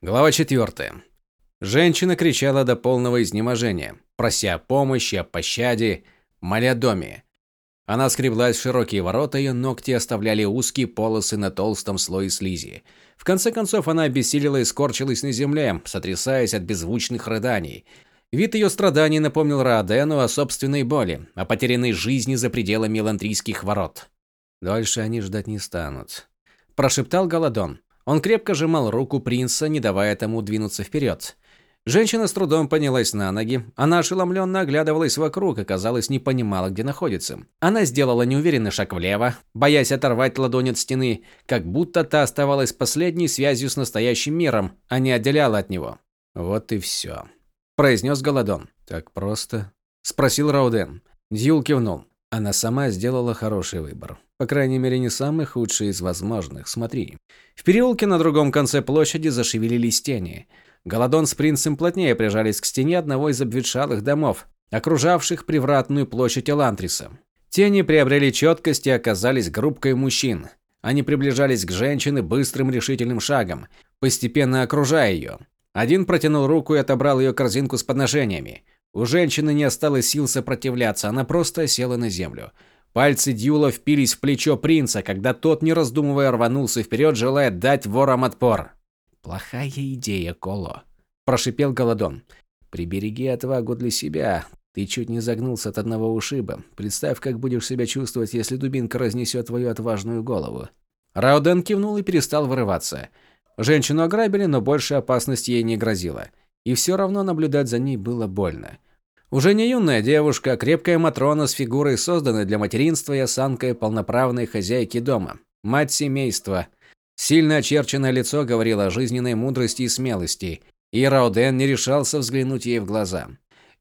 Глава 4. Женщина кричала до полного изнеможения, прося о помощи, о пощаде, моля доме. Она скреблась в широкие ворота, ее ногти оставляли узкие полосы на толстом слое слизи. В конце концов она обессилила и скорчилась на земле, сотрясаясь от беззвучных рыданий. Вид ее страданий напомнил Раадену о собственной боли, о потерянной жизни за пределами Элантрийских ворот. «Дольше они ждать не станут», – прошептал Голодон. Он крепко сжимал руку принца, не давая тому двинуться вперед. Женщина с трудом поднялась на ноги. Она ошеломленно оглядывалась вокруг и, казалось, не понимала, где находится. Она сделала неуверенный шаг влево, боясь оторвать ладонь от стены, как будто та оставалась последней связью с настоящим миром, а не отделяла от него. «Вот и все», – произнес Голодон. «Так просто?» – спросил Рауден. Дьюл кивнул. Она сама сделала хороший выбор. По крайней мере, не самый худший из возможных. Смотри. В переулке на другом конце площади зашевелились тени. Голодон с принцем плотнее прижались к стене одного из обветшалых домов, окружавших привратную площадь Элантриса. Тени приобрели четкость и оказались группкой мужчин. Они приближались к женщине быстрым решительным шагом, постепенно окружая ее. Один протянул руку и отобрал ее корзинку с подношениями. У женщины не осталось сил сопротивляться, она просто села на землю. Пальцы Дьюла впились в плечо принца, когда тот, не раздумывая, рванулся вперед, желая дать ворам отпор. «Плохая идея, Коло», – прошипел Голодон. «Прибереги отвагу для себя. Ты чуть не загнулся от одного ушиба. Представь, как будешь себя чувствовать, если дубинка разнесет твою отважную голову». Рауден кивнул и перестал вырываться. Женщину ограбили, но больше опасности ей не грозило. И все равно наблюдать за ней было больно. Уже не юная девушка, а крепкая Матрона с фигурой, созданной для материнства и осанкой полноправной хозяйки дома. Мать семейства. Сильно очерченное лицо говорило о жизненной мудрости и смелости, и Рауден не решался взглянуть ей в глаза.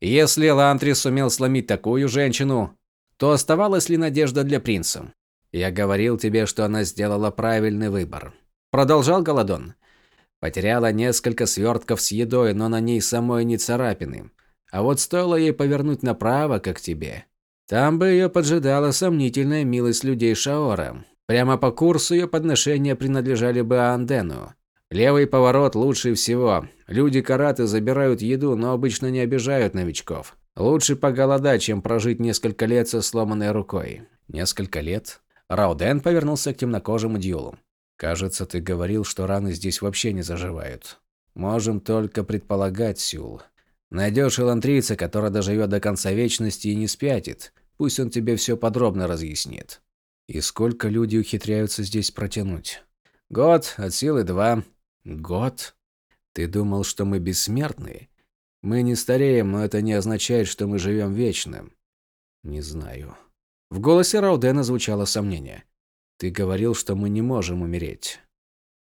Если Лантрис сумел сломить такую женщину, то оставалась ли надежда для принца? «Я говорил тебе, что она сделала правильный выбор», – продолжал Голодон. Потеряла несколько свертков с едой, но на ней самой не царапины. А вот стоило ей повернуть направо, как тебе. Там бы ее поджидала сомнительная милость людей Шаора. Прямо по курсу ее подношения принадлежали бы Андену. Левый поворот лучше всего. Люди караты забирают еду, но обычно не обижают новичков. Лучше поголодать, чем прожить несколько лет со сломанной рукой. Несколько лет? Рауден повернулся к темнокожему дьюлу. Кажется, ты говорил, что раны здесь вообще не заживают. Можем только предполагать, Сюл. Найдешь элантрийца, который доживет до конца вечности и не спятит. Пусть он тебе все подробно разъяснит. И сколько люди ухитряются здесь протянуть? Год, от силы два. Год? Ты думал, что мы бессмертные? Мы не стареем, но это не означает, что мы живем вечно. Не знаю. В голосе Раудена звучало сомнение. Ты говорил, что мы не можем умереть.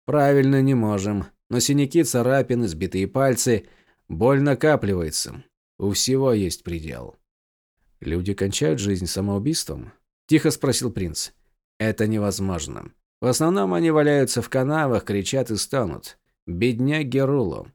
Правильно, не можем. Но синяки, царапины, сбитые пальцы, боль накапливается. У всего есть предел. Люди кончают жизнь самоубийством? Тихо спросил принц. Это невозможно. В основном они валяются в канавах, кричат и стонут. Бедняк Герулу.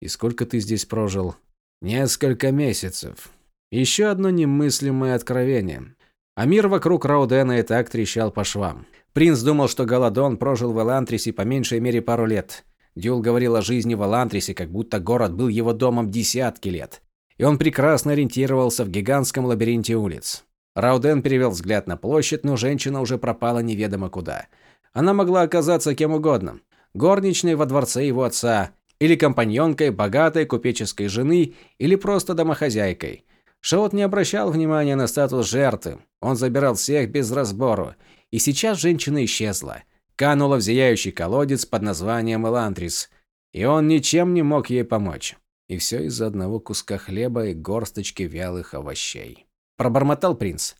И сколько ты здесь прожил? Несколько месяцев. Еще одно немыслимое откровение. А мир вокруг Раудена и так трещал по швам. Принц думал, что Галадон прожил в Элантрисе по меньшей мере пару лет. Дюл говорил о жизни в Элантрисе, как будто город был его домом десятки лет. И он прекрасно ориентировался в гигантском лабиринте улиц. Рауден перевел взгляд на площадь, но женщина уже пропала неведомо куда. Она могла оказаться кем угодно. Горничной во дворце его отца, или компаньонкой богатой купеческой жены, или просто домохозяйкой. Шаот не обращал внимания на статус жертвы. Он забирал всех без разбору. И сейчас женщина исчезла. Канула в зияющий колодец под названием Элантрис. И он ничем не мог ей помочь. И все из-за одного куска хлеба и горсточки вялых овощей. Пробормотал принц.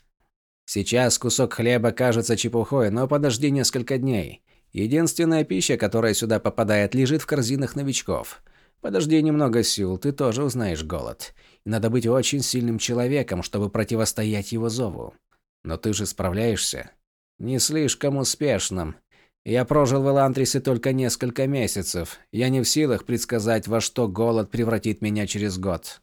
Сейчас кусок хлеба кажется чепухой, но подожди несколько дней. Единственная пища, которая сюда попадает, лежит в корзинах новичков. Подожди немного, Сюл, ты тоже узнаешь голод. Надо быть очень сильным человеком, чтобы противостоять его зову. Но ты же справляешься. Не слишком успешным. Я прожил в Элантрисе только несколько месяцев. Я не в силах предсказать, во что голод превратит меня через год.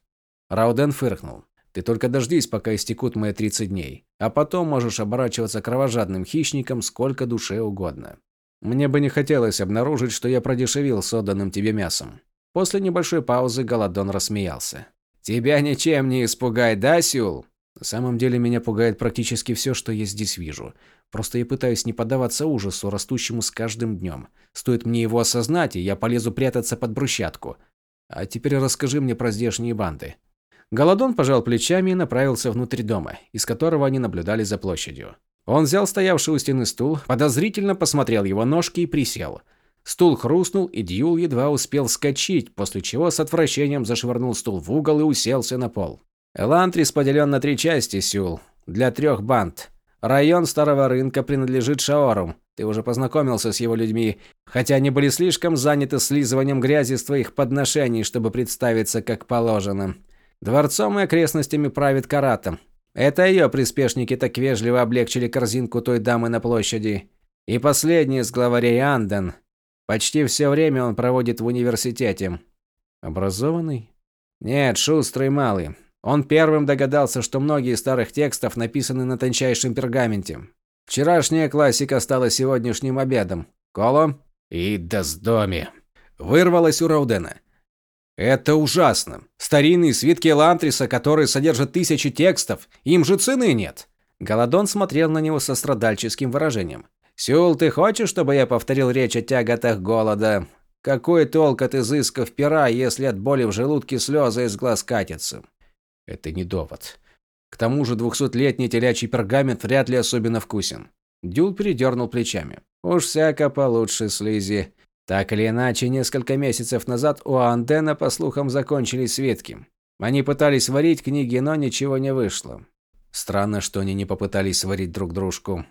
Рауден фыркнул. Ты только дождись, пока истекут мои 30 дней. А потом можешь оборачиваться кровожадным хищником сколько душе угодно. Мне бы не хотелось обнаружить, что я продешевил с отданным тебе мясом. После небольшой паузы Голодон рассмеялся. Тебя ничем не испугает, да, Сюл? На самом деле меня пугает практически все, что я здесь вижу. Просто я пытаюсь не поддаваться ужасу, растущему с каждым днем. Стоит мне его осознать, и я полезу прятаться под брусчатку. А теперь расскажи мне про здешние банды. Голодон пожал плечами и направился внутрь дома, из которого они наблюдали за площадью. Он взял стоявший у стены стул, подозрительно посмотрел его ножки и присел. Стул хрустнул, и Дьюл едва успел вскочить, после чего с отвращением зашвырнул стул в угол и уселся на пол. Элантрис поделен на три части, Сюл, для трех банд. Район Старого Рынка принадлежит Шаорум. Ты уже познакомился с его людьми, хотя они были слишком заняты слизыванием грязи с твоих подношений, чтобы представиться как положено. Дворцом и окрестностями правит Каратом. Это ее приспешники так вежливо облегчили корзинку той дамы на площади. И последний из главарей Анден. Почти все время он проводит в университете. Образованный? Нет, шустрый малый. Он первым догадался, что многие старых текстов написаны на тончайшем пергаменте. Вчерашняя классика стала сегодняшним обедом. Коло и доме. Вырвалось у Раудена. Это ужасно. Старинные свитки Лантриса, которые содержат тысячи текстов, им же цены нет. Голодон смотрел на него со страдальческим выражением. «Сюл, ты хочешь, чтобы я повторил речь о тяготах голода? Какой толк от изысков пера, если от боли в желудке слезы из глаз катятся?» Это не довод. К тому же двухсотлетний телячий пергамент вряд ли особенно вкусен. Дюл передернул плечами. Уж всяко получше слизи. Так или иначе, несколько месяцев назад у Андена, по слухам, закончились свитки. Они пытались сварить книги, но ничего не вышло. Странно, что они не попытались сварить друг дружку.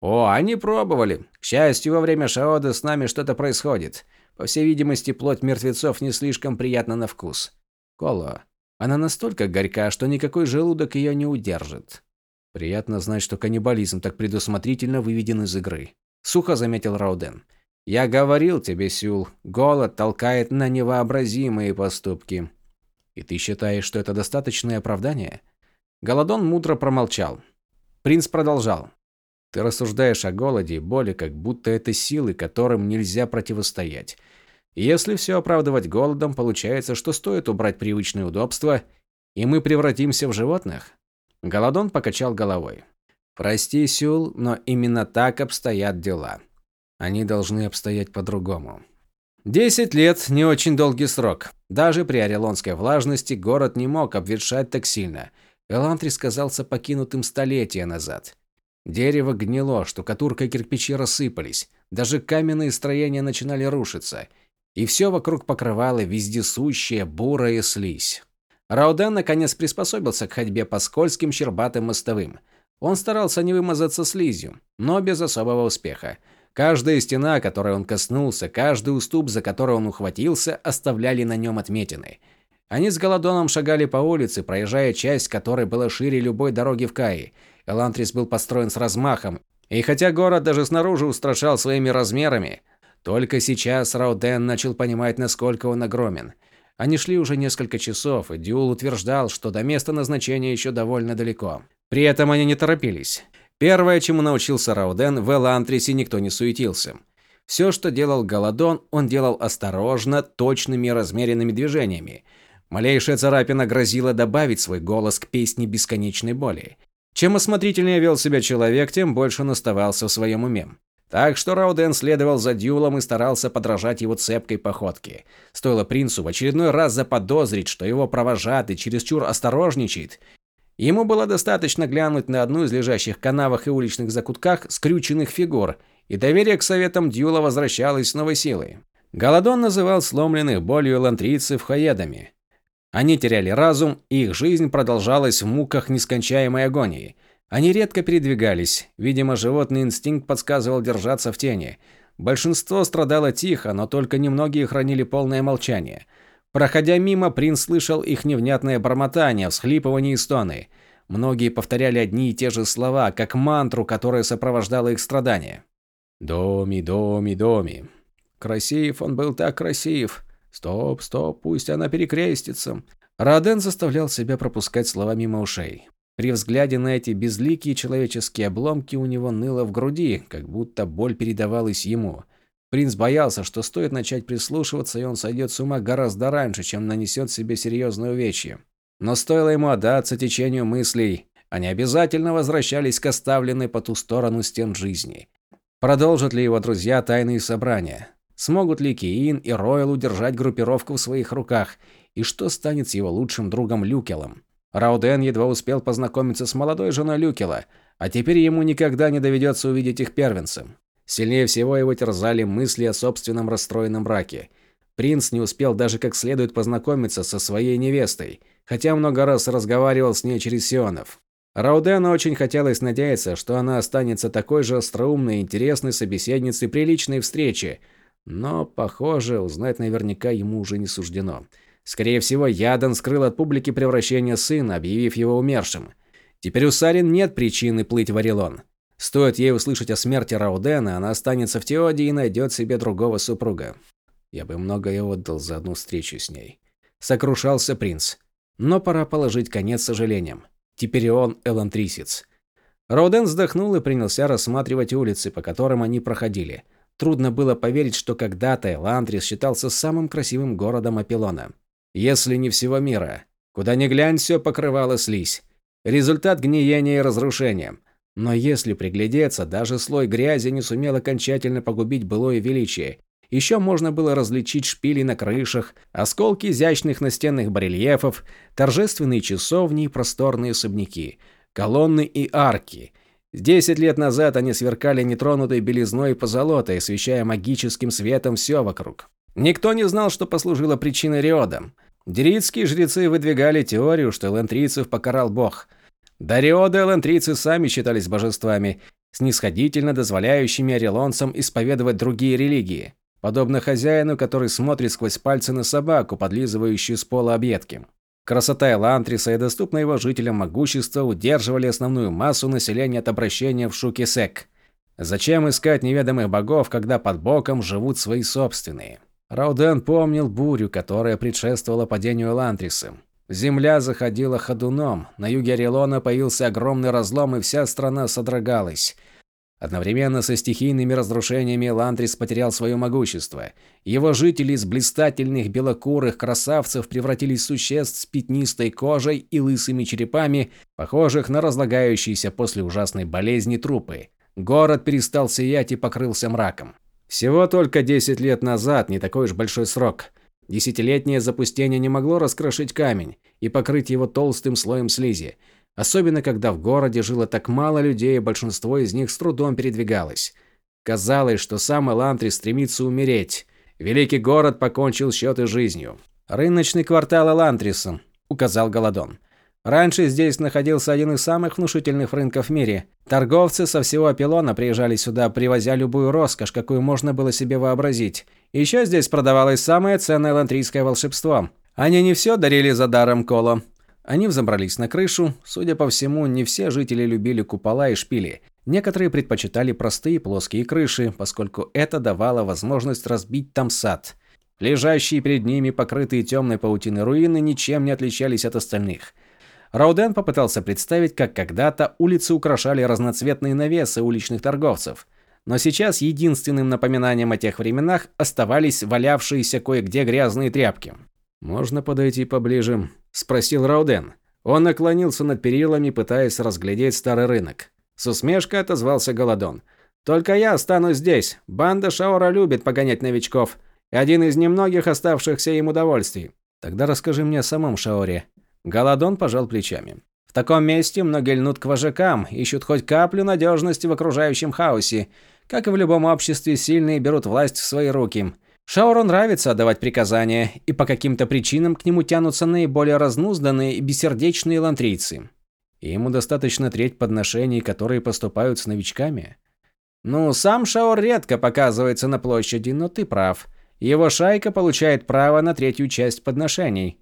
О, они пробовали. К счастью, во время Шаода с нами что-то происходит. По всей видимости, плоть мертвецов не слишком приятна на вкус. Коло. Она настолько горька, что никакой желудок ее не удержит. Приятно знать, что каннибализм так предусмотрительно выведен из игры. Сухо заметил Рауден. Я говорил тебе, Сюл, голод толкает на невообразимые поступки. И ты считаешь, что это достаточное оправдание? Голодон мудро промолчал. Принц продолжал. Ты рассуждаешь о голоде и боли, как будто это силы, которым нельзя противостоять. Если все оправдывать голодом, получается, что стоит убрать привычные удобства, и мы превратимся в животных. Голодон покачал головой. Прости, Сюл, но именно так обстоят дела. Они должны обстоять по-другому. Десять лет – не очень долгий срок. Даже при орелонской влажности город не мог обветшать так сильно. Элантрис казался покинутым столетия назад. Дерево гнило, штукатурка и кирпичи рассыпались. Даже каменные строения начинали рушиться. И все вокруг покрывало вездесущая бурая слизь. Рауден наконец приспособился к ходьбе по скользким щербатым мостовым. Он старался не вымазаться слизью, но без особого успеха. Каждая стена, которой он коснулся, каждый уступ, за который он ухватился, оставляли на нем отметины. Они с Голодоном шагали по улице, проезжая часть, которой была шире любой дороги в Каи. Элантрис был построен с размахом, и хотя город даже снаружи устрашал своими размерами, только сейчас Рауден начал понимать, насколько он огромен. Они шли уже несколько часов, и Дюл утверждал, что до места назначения еще довольно далеко. При этом они не торопились. Первое, чему научился Рауден, в Элантрисе никто не суетился. Все, что делал Голодон, он делал осторожно, точными размеренными движениями. Малейшая царапина грозила добавить свой голос к песне бесконечной боли. Чем осмотрительнее вел себя человек, тем больше он оставался в своем уме. Так что Рауден следовал за Дюлом и старался подражать его цепкой походке. Стоило принцу в очередной раз заподозрить, что его провожатый чересчур осторожничает, Ему было достаточно глянуть на одну из лежащих канавах и уличных закутках скрюченных фигур, и доверие к советам Дьюла возвращалось с новой силой. Голодон называл сломленных болью лантрийцев хаедами. Они теряли разум, и их жизнь продолжалась в муках нескончаемой агонии. Они редко передвигались, видимо, животный инстинкт подсказывал держаться в тени. Большинство страдало тихо, но только немногие хранили полное молчание – Проходя мимо, принц слышал их невнятное бормотание, всхлипывание и стоны. Многие повторяли одни и те же слова, как мантру, которая сопровождала их страдания. «Доми, доми, доми». Красив, он был так красив. Стоп, стоп, пусть она перекрестится. Раден заставлял себя пропускать слова мимо ушей. При взгляде на эти безликие человеческие обломки у него ныло в груди, как будто боль передавалась ему. Принц боялся, что стоит начать прислушиваться, и он сойдет с ума гораздо раньше, чем нанесет себе серьезное увечье. Но стоило ему отдаться течению мыслей, они обязательно возвращались к оставленной по ту сторону стен жизни. Продолжат ли его друзья тайные собрания? Смогут ли Киин и Ройл удержать группировку в своих руках? И что станет с его лучшим другом Люкелом? Рауден едва успел познакомиться с молодой женой Люкела, а теперь ему никогда не доведется увидеть их первенцем. Сильнее всего его терзали мысли о собственном расстроенном браке. Принц не успел даже как следует познакомиться со своей невестой, хотя много раз разговаривал с ней через Сионов. Раудену очень хотелось надеяться, что она останется такой же остроумной и интересной собеседницей при личной встрече, но, похоже, узнать наверняка ему уже не суждено. Скорее всего, Ядан скрыл от публики превращение сына, объявив его умершим. Теперь у Сарин нет причины плыть в Орелон. Стоит ей услышать о смерти Раудена, она останется в Теоде и найдет себе другого супруга. Я бы многое отдал за одну встречу с ней. Сокрушался принц. Но пора положить конец сожалениям. Теперь он элантрисец. Рауден вздохнул и принялся рассматривать улицы, по которым они проходили. Трудно было поверить, что когда-то Элантрис считался самым красивым городом Апилона если не всего мира. Куда ни глянь, все покрывало слизь. Результат гниения и разрушения. Но если приглядеться, даже слой грязи не сумел окончательно погубить былое величие. Еще можно было различить шпили на крышах, осколки изящных настенных барельефов, торжественные часовни и просторные особняки, колонны и арки. Десять лет назад они сверкали нетронутой белизной и позолотой, освещая магическим светом все вокруг. Никто не знал, что послужило причиной Риода. Деритские жрецы выдвигали теорию, что элантрийцев покарал бог. До Риода элантрийцы сами считались божествами, снисходительно дозволяющими орелонцам исповедовать другие религии, подобно хозяину, который смотрит сквозь пальцы на собаку, подлизывающую с пола объедки. Красота Элантриса и доступное его жителям могущество удерживали основную массу населения от обращения в Шукисек. Зачем искать неведомых богов, когда под боком живут свои собственные? Рауден помнил бурю, которая предшествовала падению Элантриса. Земля заходила ходуном, на юге Орелона появился огромный разлом, и вся страна содрогалась. Одновременно со стихийными разрушениями Элантрис потерял свое могущество. Его жители из блистательных белокурых красавцев превратились в существ с пятнистой кожей и лысыми черепами, похожих на разлагающиеся после ужасной болезни трупы. Город перестал сиять и покрылся мраком. Всего только 10 лет назад, не такой уж большой срок. Десятилетнее запустение не могло раскрошить камень и покрыть его толстым слоем слизи, особенно когда в городе жило так мало людей, и большинство из них с трудом передвигалось. Казалось, что сам Элантри стремится умереть. Великий город покончил счеты жизнью. «Рыночный квартал Элантриса», – указал Голодон. Раньше здесь находился один из самых внушительных рынков в мире. Торговцы со всего Апилона приезжали сюда, привозя любую роскошь, какую можно было себе вообразить. Еще здесь продавалось самое ценное лантрийское волшебство. Они не все дарили за даром Коло. Они взобрались на крышу. Судя по всему, не все жители любили купола и шпили. Некоторые предпочитали простые плоские крыши, поскольку это давало возможность разбить там сад. Лежащие перед ними покрытые темной паутиной руины ничем не отличались от остальных – Рауден попытался представить, как когда-то улицы украшали разноцветные навесы уличных торговцев. Но сейчас единственным напоминанием о тех временах оставались валявшиеся кое-где грязные тряпки. «Можно подойти поближе?» – спросил Рауден. Он наклонился над перилами, пытаясь разглядеть старый рынок. С усмешкой отозвался Голодон. «Только я останусь здесь. Банда Шаора любит погонять новичков. Один из немногих оставшихся им удовольствий. Тогда расскажи мне о самом Шаоре. Голодон пожал плечами. В таком месте многие льнут к вожакам, ищут хоть каплю надежности в окружающем хаосе. Как и в любом обществе, сильные берут власть в свои руки. Шауру нравится отдавать приказания, и по каким-то причинам к нему тянутся наиболее разнузданные и бессердечные лантрийцы. И ему достаточно треть подношений, которые поступают с новичками. Ну, сам Шаор редко показывается на площади, но ты прав. Его шайка получает право на третью часть подношений.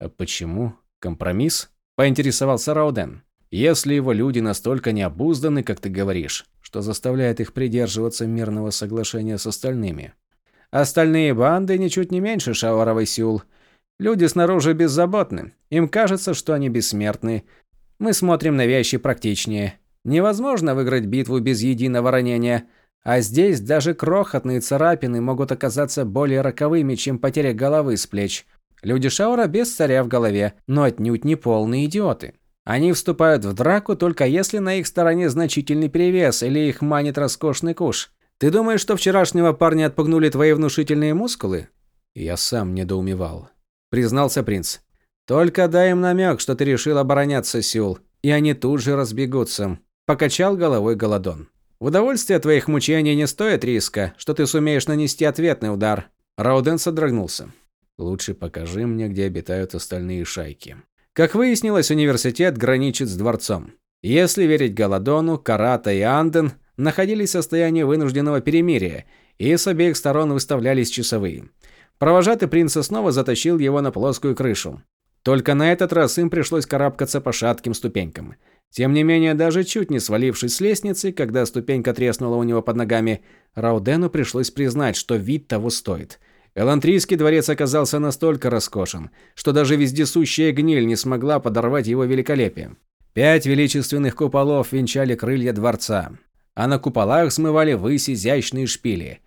А почему? Компромисс? Поинтересовался Рауден. Если его люди настолько необузданы, как ты говоришь, что заставляет их придерживаться мирного соглашения с остальными. Остальные банды ничуть не меньше Шауаровой Сюл. Люди снаружи беззаботны. Им кажется, что они бессмертны. Мы смотрим на вещи практичнее. Невозможно выиграть битву без единого ранения, а здесь даже крохотные царапины могут оказаться более роковыми, чем потеря головы с плеч. Люди Шаура без царя в голове, но отнюдь не полные идиоты. Они вступают в драку только если на их стороне значительный перевес или их манит роскошный куш. Ты думаешь, что вчерашнего парня отпугнули твои внушительные мускулы? Я сам недоумевал. Признался принц. Только дай им намек, что ты решил обороняться, Сюл, и они тут же разбегутся. Покачал головой Голодон. В удовольствие твоих мучений не стоит риска, что ты сумеешь нанести ответный удар. Рауден содрогнулся. Лучше покажи мне, где обитают остальные шайки. Как выяснилось, университет граничит с дворцом. Если верить Голодону, Карата и Анден находились в состоянии вынужденного перемирия, и с обеих сторон выставлялись часовые. Провожатый принца снова затащил его на плоскую крышу. Только на этот раз им пришлось карабкаться по шатким ступенькам. Тем не менее, даже чуть не свалившись с лестницы, когда ступенька треснула у него под ногами, Раудену пришлось признать, что вид того стоит. Элантрийский дворец оказался настолько роскошен, что даже вездесущая гниль не смогла подорвать его великолепие. Пять величественных куполов венчали крылья дворца, а на куполах смывали ввысь изящные шпили.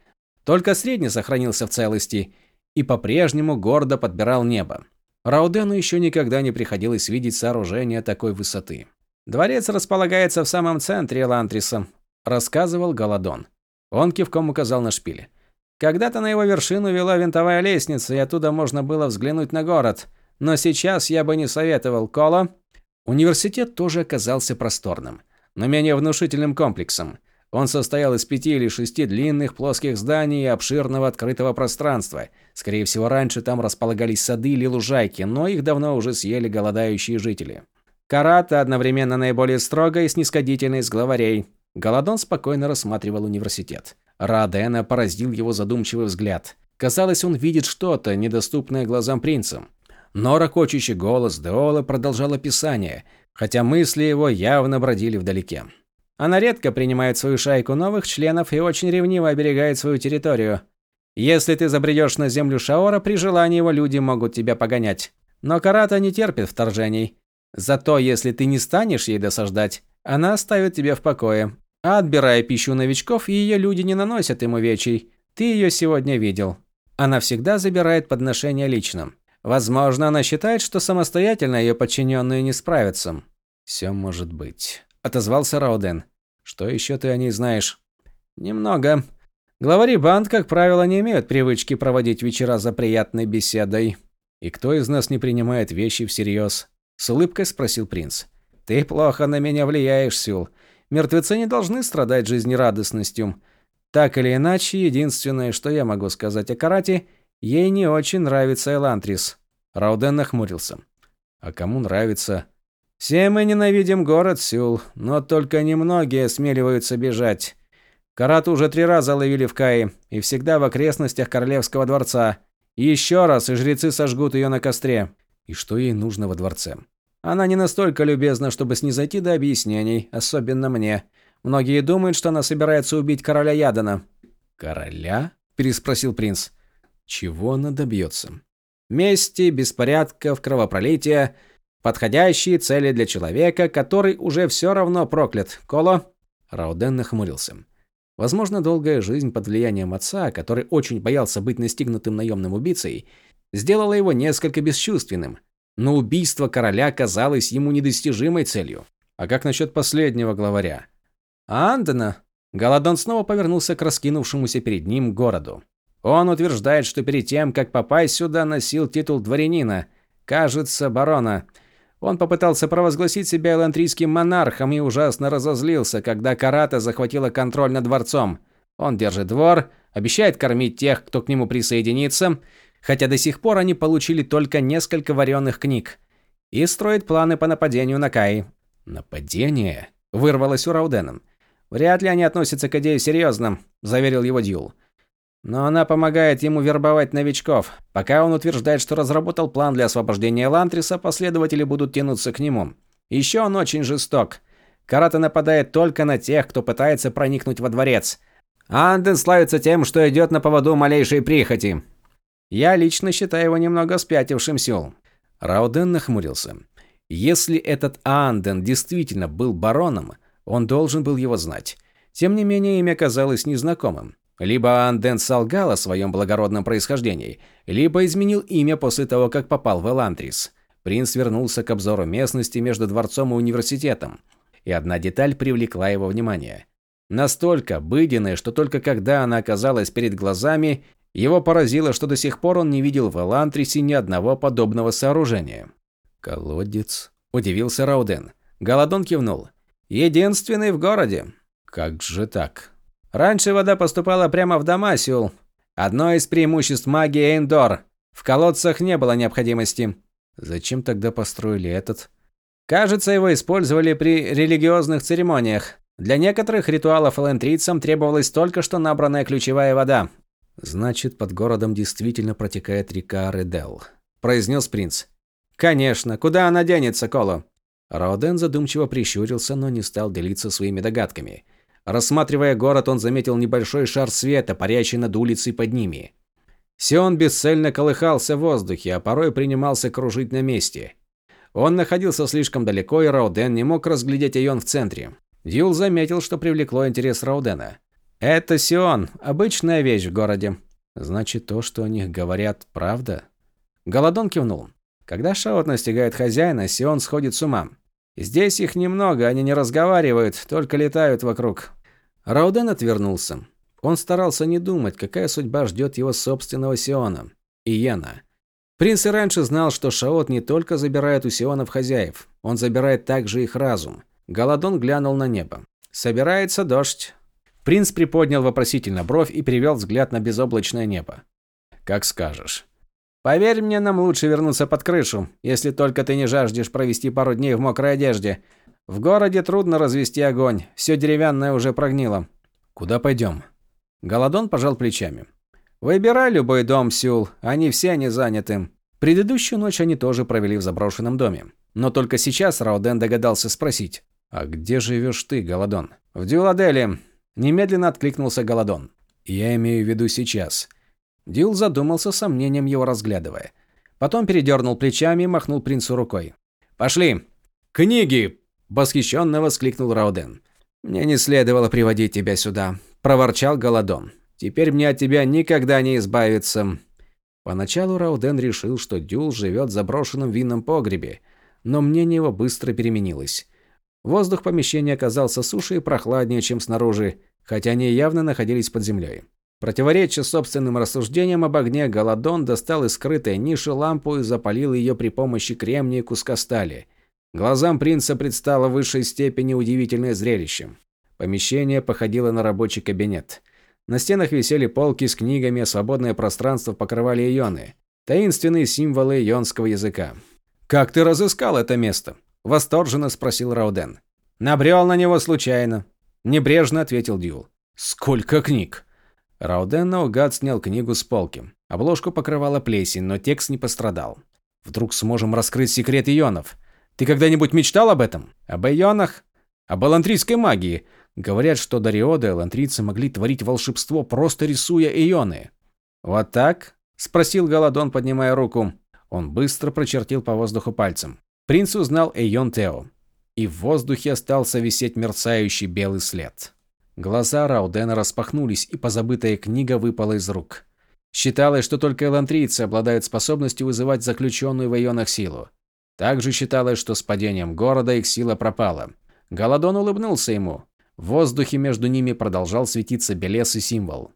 Только средний сохранился в целости и по-прежнему гордо подбирал небо. Раудену еще никогда не приходилось видеть сооружение такой высоты. «Дворец располагается в самом центре Элантриса», – рассказывал Голодон. Он кивком указал на шпили. «Когда-то на его вершину вела винтовая лестница, и оттуда можно было взглянуть на город. Но сейчас я бы не советовал, Коло». Университет тоже оказался просторным, но менее внушительным комплексом. Он состоял из пяти или шести длинных плоских зданий и обширного открытого пространства. Скорее всего, раньше там располагались сады или лужайки, но их давно уже съели голодающие жители. Карата одновременно наиболее строгая и снисходительная из главарей. Голодон спокойно рассматривал университет. Радена поразил его задумчивый взгляд. Казалось, он видит что-то, недоступное глазам принцам. Но ракочущий голос Деола продолжал описание, хотя мысли его явно бродили вдалеке. Она редко принимает свою шайку новых членов и очень ревниво оберегает свою территорию. Если ты забредешь на землю Шаора, при желании его люди могут тебя погонять. Но Карата не терпит вторжений. Зато если ты не станешь ей досаждать, она оставит тебя в покое. Отбирая пищу новичков, ее люди не наносят ему вечей. Ты ее сегодня видел. Она всегда забирает подношения лично. Возможно, она считает, что самостоятельно ее подчиненные не справятся. Все может быть отозвался Рауден. Что еще ты о ней знаешь? Немного. Главари банд, как правило, не имеют привычки проводить вечера за приятной беседой. И кто из нас не принимает вещи всерьез? С улыбкой спросил принц. Ты плохо на меня влияешь, Сюл. Мертвецы не должны страдать жизнерадостностью. Так или иначе, единственное, что я могу сказать о Карате, ей не очень нравится Элантрис. Рауден нахмурился. А кому нравится? Все мы ненавидим город Сюл, но только немногие осмеливаются бежать. Карату уже три раза ловили в Каи, и всегда в окрестностях Королевского дворца. И еще раз, и жрецы сожгут ее на костре. И что ей нужно во дворце? Она не настолько любезна, чтобы снизойти до объяснений, особенно мне. Многие думают, что она собирается убить короля Ядана. «Короля?» – переспросил принц. «Чего она добьется?» «Мести, беспорядков, кровопролития – Подходящие цели для человека, который уже все равно проклят. Коло?» Рауден нахмурился. Возможно, долгая жизнь под влиянием отца, который очень боялся быть настигнутым наемным убийцей, сделала его несколько бесчувственным. Но убийство короля казалось ему недостижимой целью. А как насчет последнего главаря? Андена? Галадон снова повернулся к раскинувшемуся перед ним городу. Он утверждает, что перед тем, как попасть сюда, носил титул дворянина, кажется, барона – он попытался провозгласить себя элантрийским монархом и ужасно разозлился, когда Карата захватила контроль над дворцом. Он держит двор, обещает кормить тех, кто к нему присоединится, хотя до сих пор они получили только несколько вареных книг, и строит планы по нападению на Каи. «Нападение?» – вырвалось у Раудена. «Вряд ли они относятся к идее серьезно», – заверил его Дьюл. Но она помогает ему вербовать новичков. Пока он утверждает, что разработал план для освобождения Лантриса, последователи будут тянуться к нему. Еще он очень жесток. Карата нападает только на тех, кто пытается проникнуть во дворец. Анден славится тем, что идет на поводу малейшей прихоти. Я лично считаю его немного спятившим сил. Рауден нахмурился. Если этот Аанден действительно был бароном, он должен был его знать. Тем не менее, имя казалось незнакомым. Либо Аанден солгал о своем благородном происхождении, либо изменил имя после того, как попал в Эландрис. Принц вернулся к обзору местности между дворцом и университетом, и одна деталь привлекла его внимание. Настолько обыденная, что только когда она оказалась перед глазами, его поразило, что до сих пор он не видел в Элантрисе ни одного подобного сооружения. «Колодец?» – удивился Рауден. Голодон кивнул. «Единственный в городе». «Как же так?» «Раньше вода поступала прямо в дома, Сюл. Одно из преимуществ магии Эйндор. В колодцах не было необходимости». «Зачем тогда построили этот?» «Кажется, его использовали при религиозных церемониях. Для некоторых ритуалов элентрийцам требовалась только что набранная ключевая вода. Значит, под городом действительно протекает река Редел, произнес принц. Конечно, куда она денется, Коло? Рауден задумчиво прищурился, но не стал делиться своими догадками. Рассматривая город, он заметил небольшой шар света, парящий над улицей под ними. Сион бесцельно колыхался в воздухе, а порой принимался кружить на месте. Он находился слишком далеко, и Рауден не мог разглядеть Айон в центре. Юл заметил, что привлекло интерес Раудена. «Это Сион, обычная вещь в городе». «Значит, то, что о них говорят, правда?» Голодон кивнул. Когда Шаот настигает хозяина, Сион сходит с ума. Здесь их немного, они не разговаривают, только летают вокруг. Рауден отвернулся. Он старался не думать, какая судьба ждет его собственного Сиона. Иена. Принц и раньше знал, что Шаот не только забирает у Сионов хозяев, он забирает также их разум. Голодон глянул на небо. «Собирается дождь». Принц приподнял вопросительно бровь и перевел взгляд на безоблачное небо. «Как скажешь». «Поверь мне, нам лучше вернуться под крышу, если только ты не жаждешь провести пару дней в мокрой одежде. В городе трудно развести огонь, все деревянное уже прогнило». «Куда пойдем?» Голодон пожал плечами. «Выбирай любой дом, Сюл, они все не заняты». Предыдущую ночь они тоже провели в заброшенном доме. Но только сейчас Рауден догадался спросить. «А где живешь ты, Голодон?» «В Дюладеле», – немедленно откликнулся Голодон. «Я имею в виду сейчас». Дюл задумался, сомнением его разглядывая. Потом передернул плечами и махнул принцу рукой. «Пошли!» «Книги!» – восхищенно воскликнул Рауден. «Мне не следовало приводить тебя сюда», – проворчал Голодон. «Теперь мне от тебя никогда не избавиться». Поначалу Рауден решил, что Дюл живет в заброшенном винном погребе, но мнение его быстро переменилось. Воздух помещения оказался суше и прохладнее, чем снаружи, хотя они явно находились под землей. Противоречия собственным рассуждениям об огне, Голодон достал из скрытой ниши лампу и запалил ее при помощи кремния и куска стали. Глазам принца предстало в высшей степени удивительное зрелище. Помещение походило на рабочий кабинет. На стенах висели полки с книгами, а свободное пространство покрывали ионы. Таинственные символы ионского языка. «Как ты разыскал это место?» – восторженно спросил Рауден. «Набрел на него случайно», – небрежно ответил Дюл. «Сколько книг!» Рауден наугад снял книгу с полки. Обложку покрывала плесень, но текст не пострадал. «Вдруг сможем раскрыть секрет ионов? Ты когда-нибудь мечтал об этом? Об ионах? Об элантрийской магии? Говорят, что до Риода элантрийцы могли творить волшебство, просто рисуя ионы». «Вот так?» – спросил Голодон, поднимая руку. Он быстро прочертил по воздуху пальцем. Принц узнал Эйон Тео. И в воздухе остался висеть мерцающий белый след. Глаза Раудена распахнулись, и позабытая книга выпала из рук. Считалось, что только элантрийцы обладают способностью вызывать заключенную в ионах силу. Также считалось, что с падением города их сила пропала. Голодон улыбнулся ему. В воздухе между ними продолжал светиться белесый символ.